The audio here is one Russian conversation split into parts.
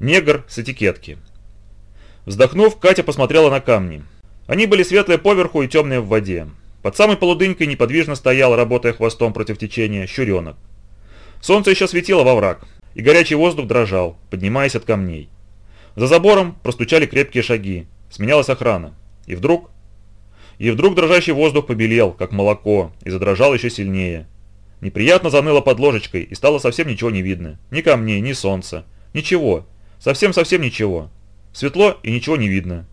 Негр с этикетки. Вздохнув, Катя посмотрела на камни. Они были светлые поверху и темные в воде. Под самой полудынькой неподвижно стоял, работая хвостом против течения, щуренок. Солнце еще светило во враг, и горячий воздух дрожал, поднимаясь от камней. За забором простучали крепкие шаги, сменялась охрана. И вдруг... И вдруг дрожащий воздух побелел, как молоко, и задрожал еще сильнее. Неприятно заныло под ложечкой, и стало совсем ничего не видно. Ни камней, ни солнца. Ничего. Совсем-совсем ничего. Светло и ничего не видно.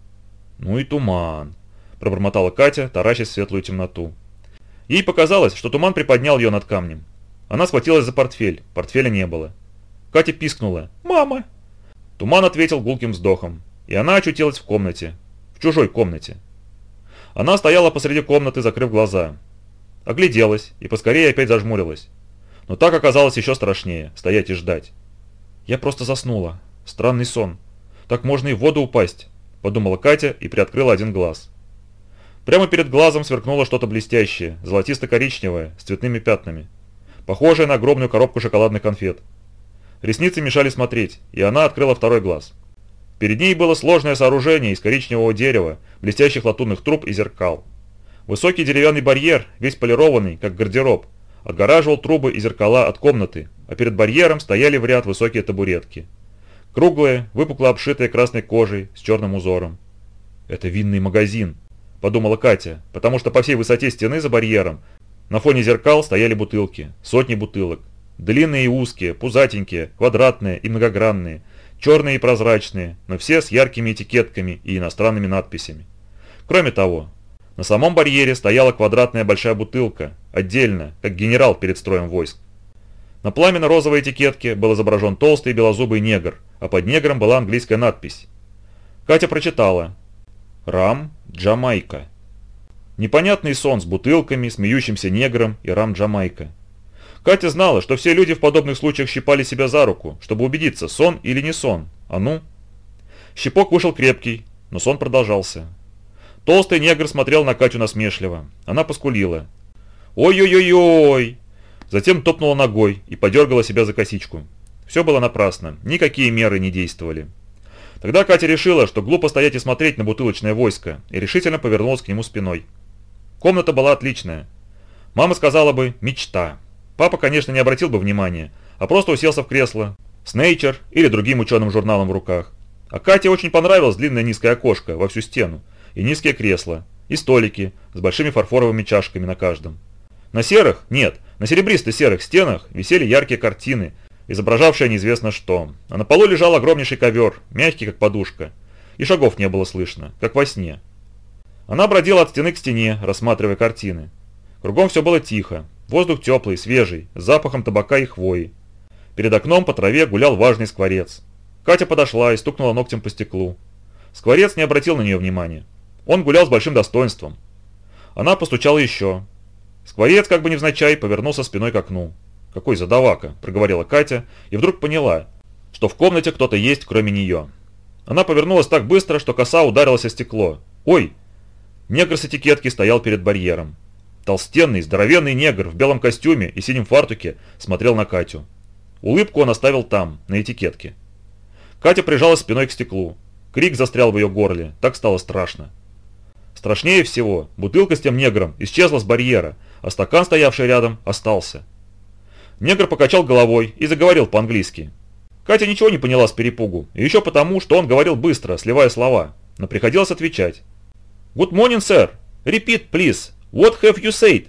«Ну и туман», – пробормотала Катя, таращась в светлую темноту. Ей показалось, что туман приподнял ее над камнем. Она схватилась за портфель, портфеля не было. Катя пискнула «Мама!». Туман ответил гулким вздохом, и она очутилась в комнате, в чужой комнате. Она стояла посреди комнаты, закрыв глаза. Огляделась и поскорее опять зажмурилась. Но так оказалось еще страшнее – стоять и ждать. «Я просто заснула. Странный сон. Так можно и в воду упасть», – подумала Катя и приоткрыла один глаз. Прямо перед глазом сверкнуло что-то блестящее, золотисто-коричневое, с цветными пятнами. Похожее на огромную коробку шоколадных конфет. Ресницы мешали смотреть, и она открыла второй глаз. Перед ней было сложное сооружение из коричневого дерева, блестящих латунных труб и зеркал. Высокий деревянный барьер, весь полированный, как гардероб, отгораживал трубы и зеркала от комнаты, а перед барьером стояли в ряд высокие табуретки. Круглые, выпукло обшитые красной кожей, с черным узором. «Это винный магазин», – подумала Катя, потому что по всей высоте стены за барьером на фоне зеркал стояли бутылки, сотни бутылок. Длинные и узкие, пузатенькие, квадратные и многогранные, черные и прозрачные, но все с яркими этикетками и иностранными надписями. Кроме того, на самом барьере стояла квадратная большая бутылка, отдельно, как генерал перед строем войск. На пламенно-розовой этикетке был изображен толстый белозубый негр, а под негром была английская надпись. Катя прочитала «Рам Джамайка». Непонятный сон с бутылками, смеющимся негром и рам Джамайка. Катя знала, что все люди в подобных случаях щипали себя за руку, чтобы убедиться, сон или не сон. А ну? Щипок вышел крепкий, но сон продолжался. Толстый негр смотрел на Катю насмешливо. Она поскулила. «Ой-ой-ой-ой!» Затем топнула ногой и подергала себя за косичку. Все было напрасно, никакие меры не действовали. Тогда Катя решила, что глупо стоять и смотреть на бутылочное войско, и решительно повернулась к нему спиной. Комната была отличная. Мама сказала бы «мечта». Папа, конечно, не обратил бы внимания, а просто уселся в кресло с Nature или другим ученым журналом в руках. А Кате очень понравилось длинное низкое окошко во всю стену, и низкие кресла, и столики с большими фарфоровыми чашками на каждом. На серых, нет, на серебристо-серых стенах висели яркие картины, изображавшие неизвестно что, а на полу лежал огромнейший ковер, мягкий как подушка, и шагов не было слышно, как во сне. Она бродила от стены к стене, рассматривая картины. Кругом все было тихо, воздух теплый, свежий, с запахом табака и хвои. Перед окном по траве гулял важный скворец. Катя подошла и стукнула ногтем по стеклу. Скворец не обратил на нее внимания. Он гулял с большим достоинством. Она постучала еще. Скворец, как бы невзначай, повернулся спиной к окну. «Какой задавака!» – проговорила Катя, и вдруг поняла, что в комнате кто-то есть, кроме нее. Она повернулась так быстро, что коса ударилась о стекло. «Ой!» Негр с этикетки стоял перед барьером. Толстенный, здоровенный негр в белом костюме и синем фартуке смотрел на Катю. Улыбку он оставил там, на этикетке. Катя прижалась спиной к стеклу. Крик застрял в ее горле, так стало страшно. Страшнее всего, бутылка с тем негром исчезла с барьера, а стакан, стоявший рядом, остался. Негр покачал головой и заговорил по-английски. Катя ничего не поняла с перепугу, и еще потому, что он говорил быстро, сливая слова, но приходилось отвечать. «Good morning, sir. Repeat, please. What have you said?»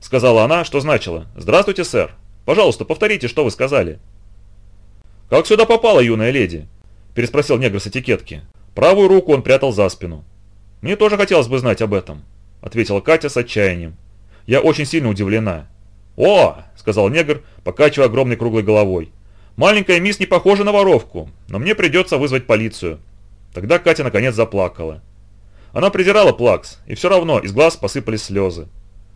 Сказала она, что значило. «Здравствуйте, сэр. Пожалуйста, повторите, что вы сказали». «Как сюда попала юная леди?» Переспросил негр с этикетки. Правую руку он прятал за спину. «Мне тоже хотелось бы знать об этом», — ответила Катя с отчаянием. «Я очень сильно удивлена». «О!» — сказал негр, покачивая огромной круглой головой. «Маленькая мисс не похожа на воровку, но мне придется вызвать полицию». Тогда Катя наконец заплакала. Она презирала плакс, и все равно из глаз посыпались слезы.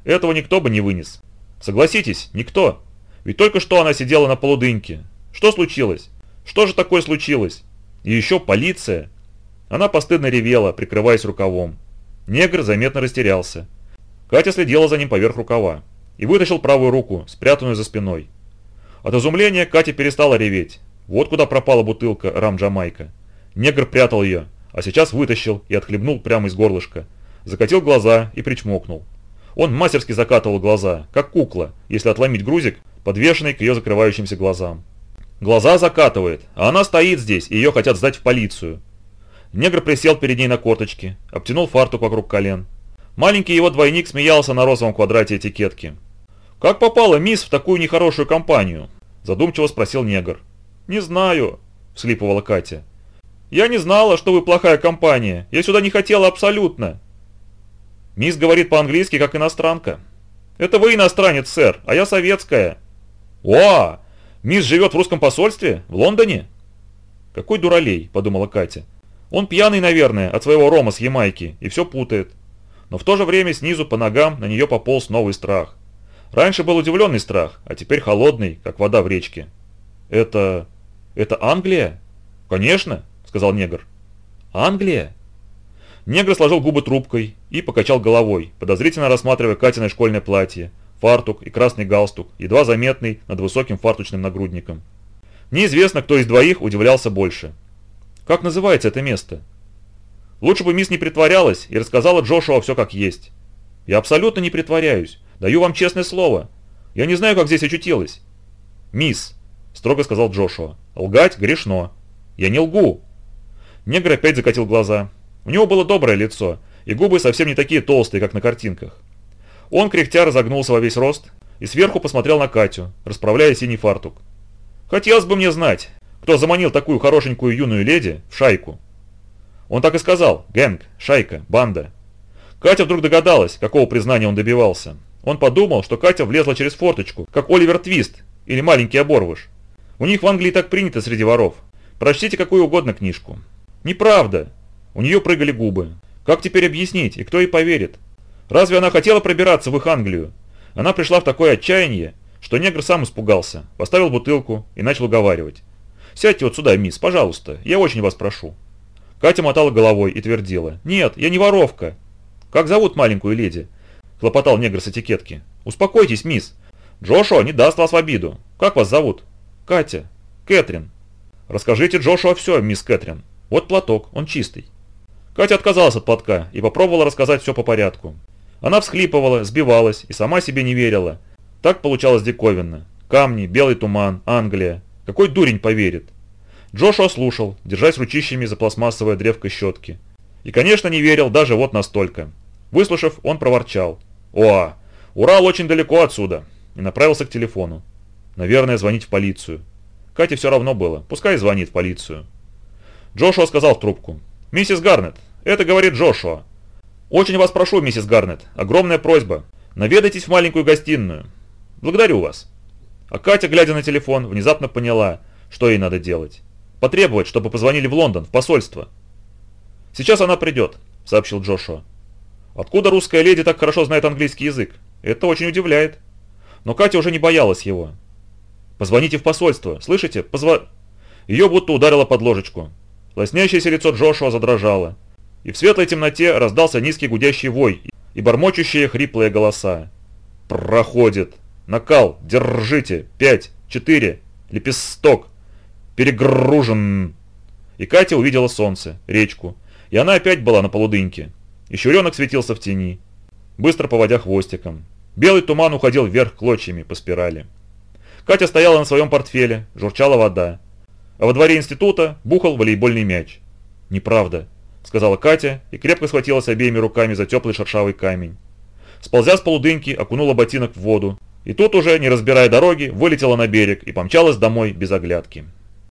Этого никто бы не вынес. Согласитесь, никто. Ведь только что она сидела на полудынке. Что случилось? Что же такое случилось? И еще полиция. Она постыдно ревела, прикрываясь рукавом. Негр заметно растерялся. Катя следила за ним поверх рукава и вытащил правую руку, спрятанную за спиной. От изумления Катя перестала реветь. Вот куда пропала бутылка рам-джамайка. Негр прятал ее, а сейчас вытащил и отхлебнул прямо из горлышка. Закатил глаза и причмокнул. Он мастерски закатывал глаза, как кукла, если отломить грузик, подвешенный к ее закрывающимся глазам. Глаза закатывает, а она стоит здесь, и ее хотят сдать в полицию. Негр присел перед ней на корточки, обтянул фартук вокруг колен. Маленький его двойник смеялся на розовом квадрате этикетки. «Как попала мисс в такую нехорошую компанию?» Задумчиво спросил негр. «Не знаю», – вслипывала Катя. «Я не знала, что вы плохая компания. Я сюда не хотела абсолютно». Мисс говорит по-английски, как иностранка. «Это вы иностранец, сэр, а я советская». «О, мисс живет в русском посольстве? В Лондоне?» «Какой дуралей», – подумала Катя. Он пьяный, наверное, от своего рома с Ямайки и все путает. Но в то же время снизу по ногам на нее пополз новый страх. Раньше был удивленный страх, а теперь холодный, как вода в речке. «Это... это Англия?» «Конечно», — сказал негр. «Англия?» Негр сложил губы трубкой и покачал головой, подозрительно рассматривая Катиное школьное платье, фартук и красный галстук, едва заметный над высоким фартучным нагрудником. Неизвестно, кто из двоих удивлялся больше – как называется это место? Лучше бы мисс не притворялась и рассказала Джошуа все как есть. Я абсолютно не притворяюсь. Даю вам честное слово. Я не знаю, как здесь очутилась. Мисс, строго сказал Джошуа, лгать грешно. Я не лгу. Негр опять закатил глаза. У него было доброе лицо, и губы совсем не такие толстые, как на картинках. Он, кряхтя, разогнулся во весь рост и сверху посмотрел на Катю, расправляя синий фартук. «Хотелось бы мне знать, кто заманил такую хорошенькую юную леди в шайку. Он так и сказал, гэнг, шайка, банда. Катя вдруг догадалась, какого признания он добивался. Он подумал, что Катя влезла через форточку, как Оливер Твист или маленький оборвыш. У них в Англии так принято среди воров. Прочтите какую угодно книжку. Неправда. У нее прыгали губы. Как теперь объяснить, и кто ей поверит? Разве она хотела пробираться в их Англию? Она пришла в такое отчаяние, что негр сам испугался, поставил бутылку и начал уговаривать. «Сядьте вот сюда, мисс, пожалуйста, я очень вас прошу». Катя мотала головой и твердила. «Нет, я не воровка». «Как зовут маленькую леди?» Хлопотал негр с этикетки. «Успокойтесь, мисс. Джошуа не даст вас в обиду. Как вас зовут?» «Катя. Кэтрин». «Расскажите Джошуа все, мисс Кэтрин. Вот платок, он чистый». Катя отказалась от платка и попробовала рассказать все по порядку. Она всхлипывала, сбивалась и сама себе не верила. Так получалось диковинно. Камни, белый туман, Англия. Какой дурень поверит? Джошуа слушал, держась ручищами за пластмассовое древко щетки. И, конечно, не верил даже вот настолько. Выслушав, он проворчал. «О, Урал очень далеко отсюда!» И направился к телефону. Наверное, звонить в полицию. Кате все равно было, пускай звонит в полицию. Джошуа сказал в трубку. «Миссис Гарнет, это говорит Джошуа. Очень вас прошу, миссис Гарнет, огромная просьба. Наведайтесь в маленькую гостиную. Благодарю вас». А Катя, глядя на телефон, внезапно поняла, что ей надо делать. Потребовать, чтобы позвонили в Лондон, в посольство. «Сейчас она придет», — сообщил Джошуа. «Откуда русская леди так хорошо знает английский язык? Это очень удивляет». Но Катя уже не боялась его. «Позвоните в посольство, слышите? Позва...» Ее будто ударило под ложечку. Лоснящееся лицо Джошуа задрожало. И в светлой темноте раздался низкий гудящий вой и бормочущие хриплые голоса. «Проходит!» Накал, держите, пять, четыре, лепесток, перегружен. И Катя увидела солнце, речку, и она опять была на полудынке. И щуренок светился в тени, быстро поводя хвостиком. Белый туман уходил вверх клочьями по спирали. Катя стояла на своем портфеле, журчала вода. А во дворе института бухал волейбольный мяч. «Неправда», — сказала Катя и крепко схватилась обеими руками за теплый шершавый камень. Сползя с полудынки, окунула ботинок в воду и тут уже, не разбирая дороги, вылетела на берег и помчалась домой без оглядки.